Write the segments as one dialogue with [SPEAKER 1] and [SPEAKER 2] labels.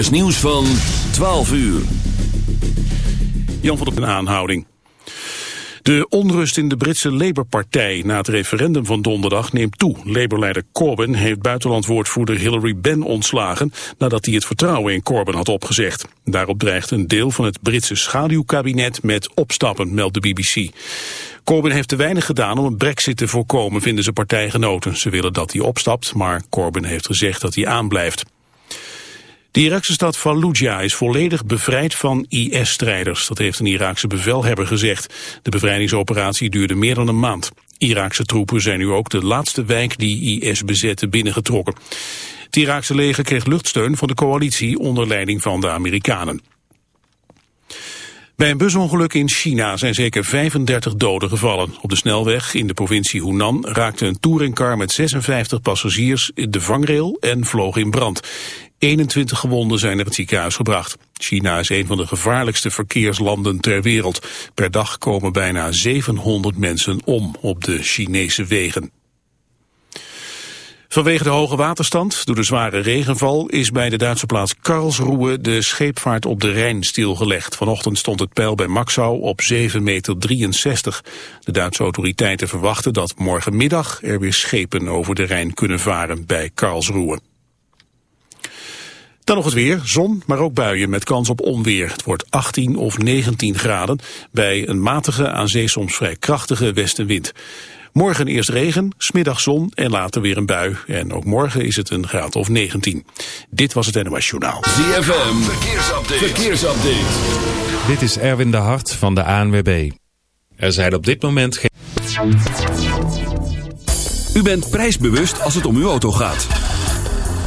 [SPEAKER 1] is nieuws van 12 uur.
[SPEAKER 2] Jan van der aanhouding. De onrust in de Britse Labour-partij na het referendum van donderdag neemt toe. Labour-leider Corbyn heeft buitenlandwoordvoerder Hilary Benn ontslagen nadat hij het vertrouwen in Corbyn had opgezegd. Daarop dreigt een deel van het Britse schaduwkabinet met opstappen, meldt de BBC. Corbyn heeft te weinig gedaan om een brexit te voorkomen, vinden zijn partijgenoten. Ze willen dat hij opstapt, maar Corbyn heeft gezegd dat hij aanblijft. De Irakse stad Fallujah is volledig bevrijd van IS-strijders. Dat heeft een Iraakse bevelhebber gezegd. De bevrijdingsoperatie duurde meer dan een maand. Iraakse troepen zijn nu ook de laatste wijk die IS bezette binnengetrokken. Het Iraakse leger kreeg luchtsteun van de coalitie onder leiding van de Amerikanen. Bij een busongeluk in China zijn zeker 35 doden gevallen. Op de snelweg in de provincie Hunan raakte een touringcar met 56 passagiers de vangrail en vloog in brand. 21 gewonden zijn naar het ziekenhuis gebracht. China is een van de gevaarlijkste verkeerslanden ter wereld. Per dag komen bijna 700 mensen om op de Chinese wegen. Vanwege de hoge waterstand, door de zware regenval, is bij de Duitse plaats Karlsruhe de scheepvaart op de Rijn stilgelegd. Vanochtend stond het peil bij Maxau op 7,63 meter. De Duitse autoriteiten verwachten dat morgenmiddag er weer schepen over de Rijn kunnen varen bij Karlsruhe. Dan nog het weer, zon, maar ook buien met kans op onweer. Het wordt 18 of 19 graden bij een matige, aan zee soms vrij krachtige westenwind. Morgen eerst regen, smiddag zon en later weer een bui. En ook morgen is het een graad of 19. Dit was het NOS Journaal.
[SPEAKER 1] ZFM, verkeersupdate. verkeersupdate.
[SPEAKER 3] Dit is Erwin de Hart van de ANWB. Er zijn op dit moment geen...
[SPEAKER 1] U bent prijsbewust als het om uw auto gaat.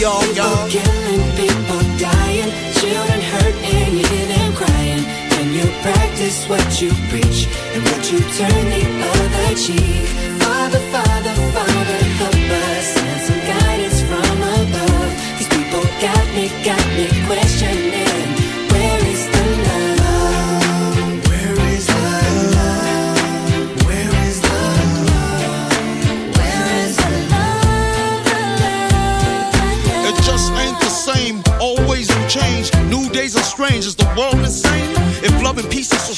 [SPEAKER 4] Y'all, y'all.
[SPEAKER 5] Killing people dying, children hurt and you hear them crying. When you practice what you preach and what you turn the other cheek. Father, Father, Father,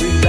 [SPEAKER 1] Remember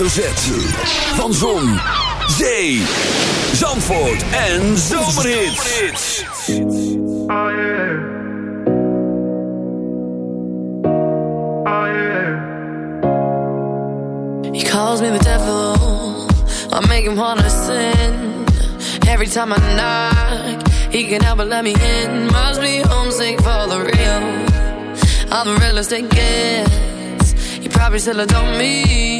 [SPEAKER 1] hoofdletter. Van Zon, Zee, Zandvoort en Zomerhits.
[SPEAKER 6] He calls me the devil. I make him wanna sin. Every time I knock, he can help but let me in. Must be homesick for the real. I'm the realest it gets. You probably still adore me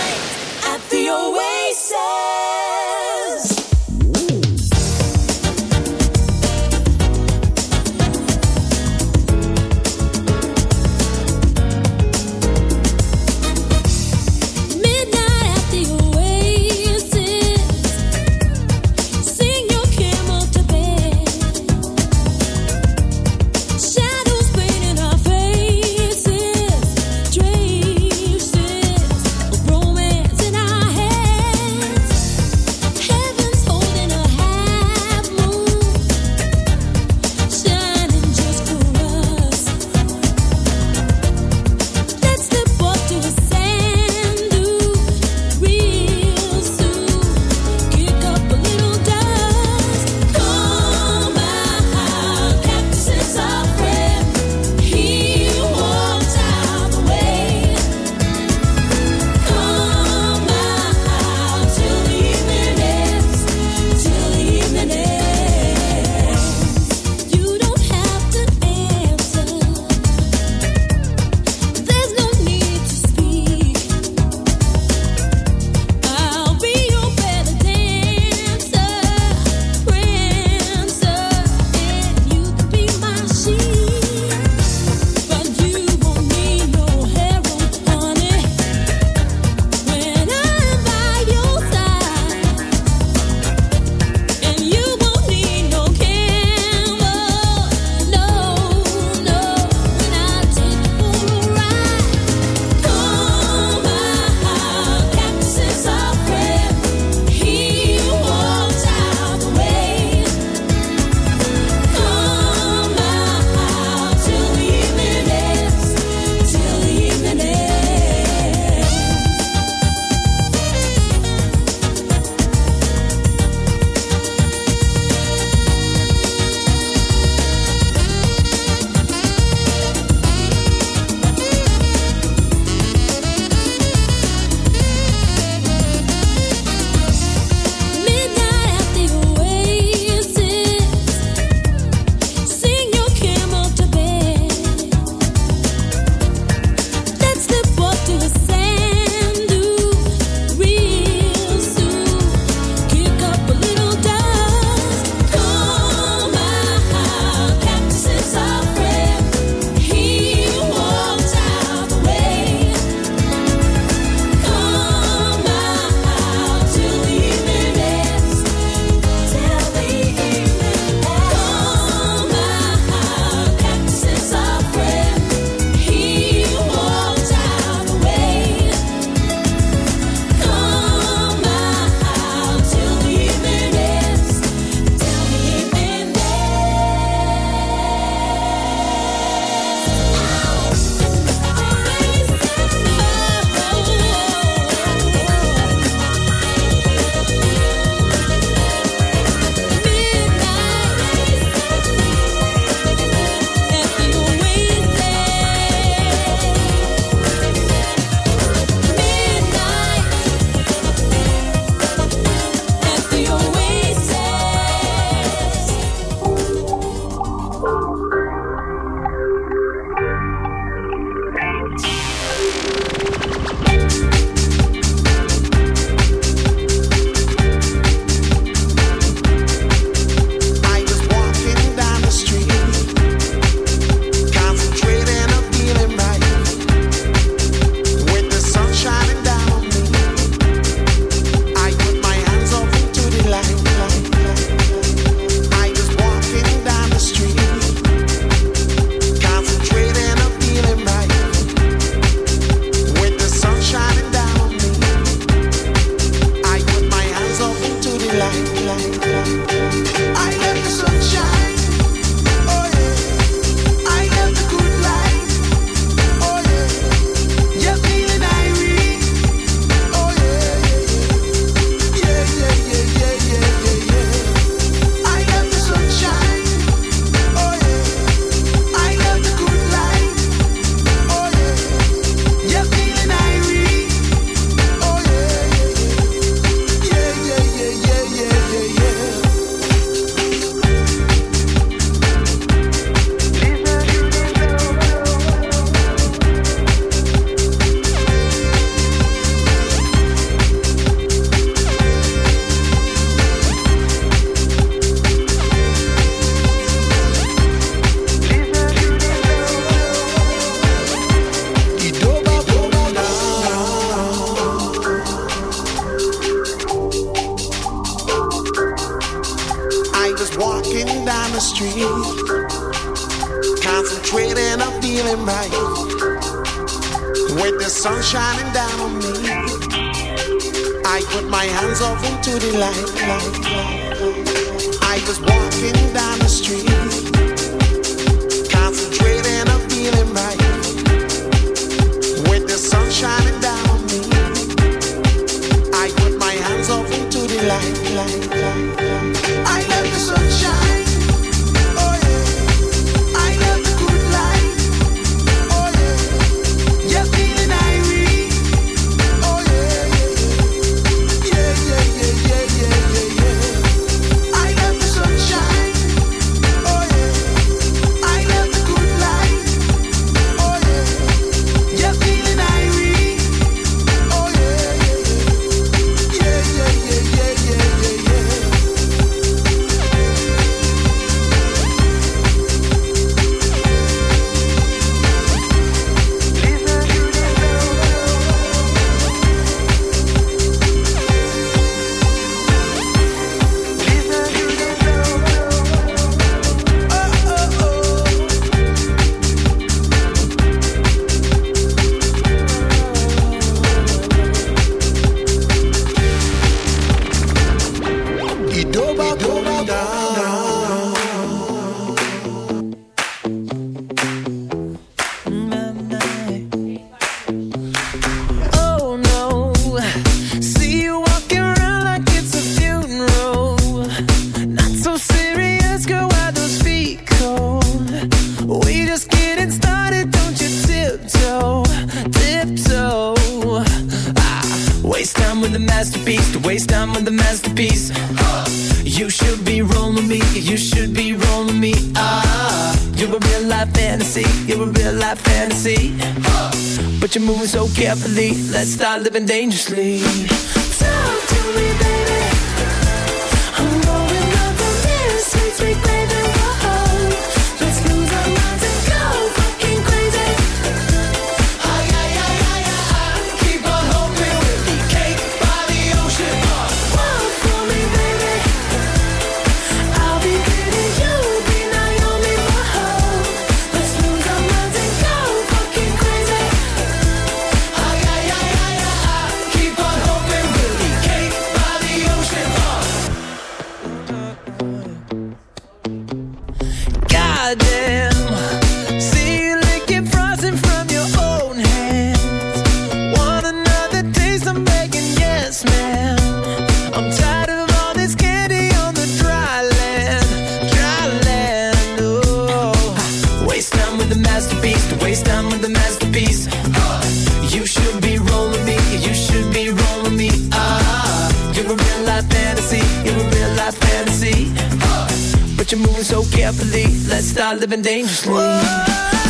[SPEAKER 5] so carefully. Let's start living dangerously. Whoa,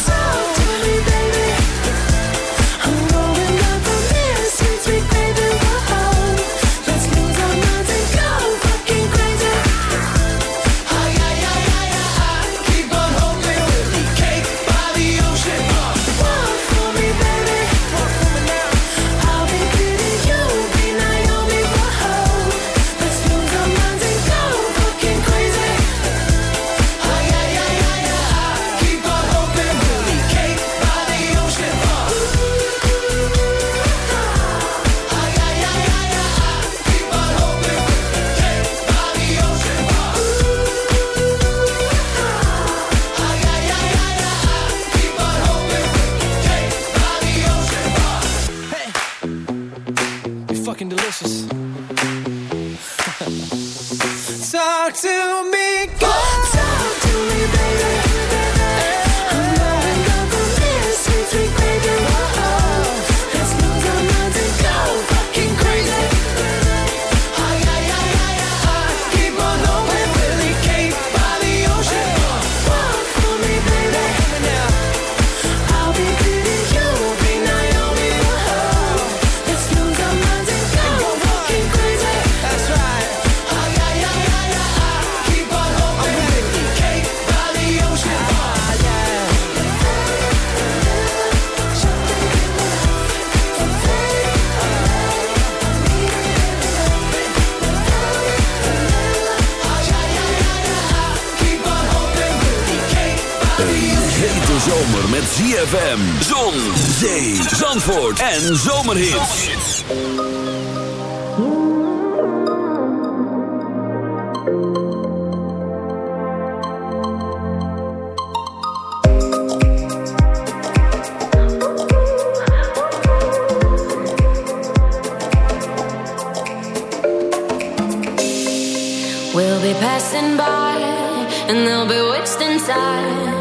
[SPEAKER 5] talk to me, baby. I'm going up on this. Sweet, sweet baby. Whoa.
[SPEAKER 1] zomer met ZFM. Zon, zee, zandvoort en zomerhits.
[SPEAKER 6] We'll be passing by and they'll be wasting time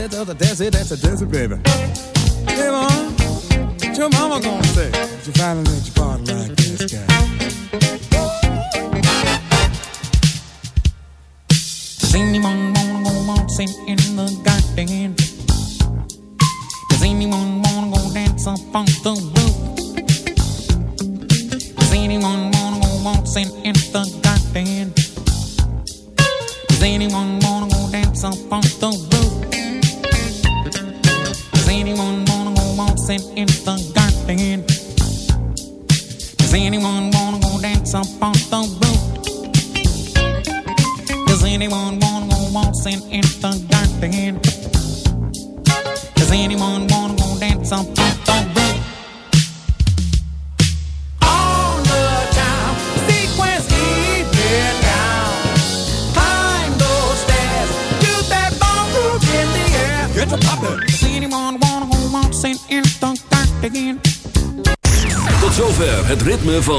[SPEAKER 7] it,
[SPEAKER 8] oh, that's it, that's a desert, baby.